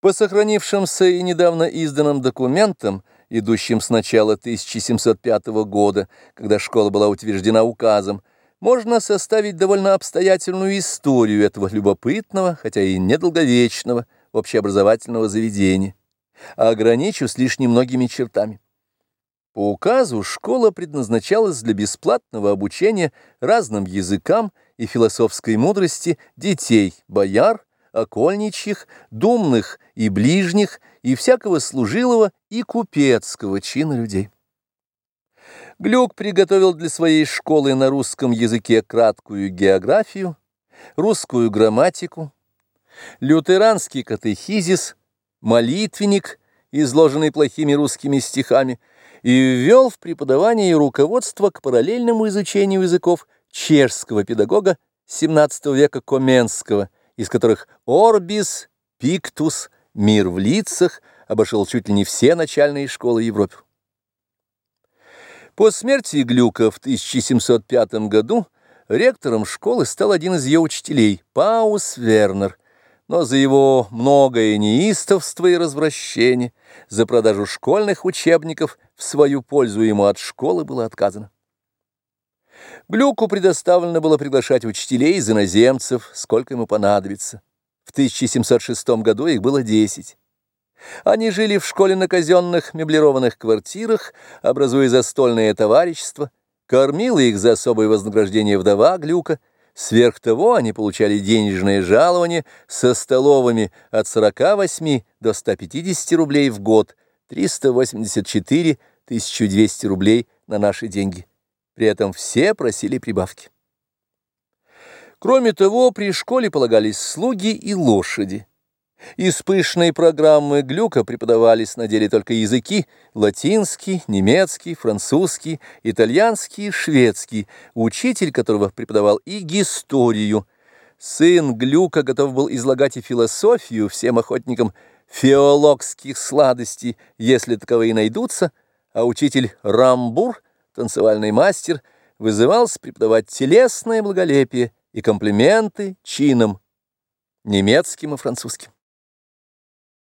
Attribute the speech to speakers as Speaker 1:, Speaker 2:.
Speaker 1: По сохранившимся и недавно изданным документам, идущим с начала 1705 года, когда школа была утверждена указом, можно составить довольно обстоятельную историю этого любопытного, хотя и недолговечного, общеобразовательного заведения. А ограничусь лишь немногими чертами. По указу школа предназначалась для бесплатного обучения разным языкам и философской мудрости детей, бояр, окольничьих, думных и ближних, и всякого служилого и купецкого чина людей. Глюк приготовил для своей школы на русском языке краткую географию, русскую грамматику, лютеранский катехизис, молитвенник, изложенный плохими русскими стихами, и ввел в преподавание и руководство к параллельному изучению языков чешского педагога XVII века Коменского – из которых Орбис, Пиктус, Мир в лицах обошел чуть ли не все начальные школы Европы. По смерти Глюка в 1705 году ректором школы стал один из ее учителей, Паус Вернер, но за его многое неистовство и развращение, за продажу школьных учебников в свою пользу ему от школы было отказано. Глюку предоставлено было приглашать учителей из иноземцев, сколько ему понадобится. В 1706 году их было 10. Они жили в школе на казенных меблированных квартирах, образуя застольное товарищество, кормила их за особое вознаграждение вдова Глюка, сверх того они получали денежное жалование со столовыми от 48 до 150 рублей в год, 384 1200 рублей на наши деньги. При этом все просили прибавки. Кроме того, при школе полагались слуги и лошади. Из пышной программы Глюка преподавались на деле только языки латинский, немецкий, французский, итальянский, шведский, учитель которого преподавал и историю. Сын Глюка готов был излагать и философию всем охотникам феологских сладостей, если таковые найдутся, а учитель Рамбур – танцевальный мастер, вызывался преподавать телесное благолепие и комплименты чинам немецким и французским.